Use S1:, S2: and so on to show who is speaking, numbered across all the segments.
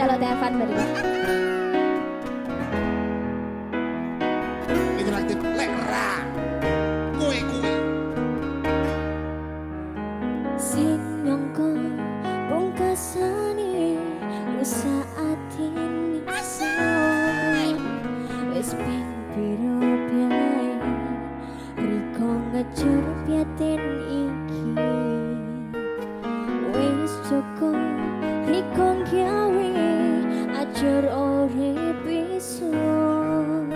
S1: jaluk telepon berdua.
S2: Interaktif lek ra. Kuwi kuwi.
S1: Sing nyongko pungkasane rusak ingsun wis ping piro bae riko ngejur piatin iki wis cukup ajur urip isun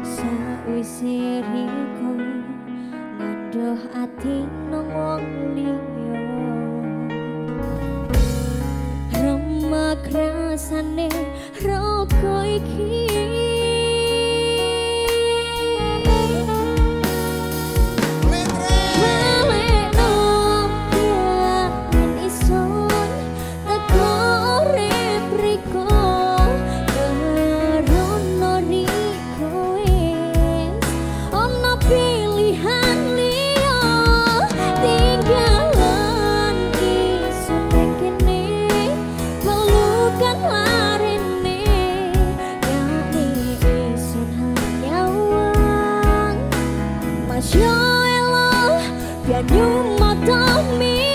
S1: sawise riko ngadoh ati nang wong liya remak rasane roko iki Can you mata me?